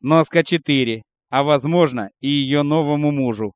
Сноска 4. А возможно, и ее новому мужу.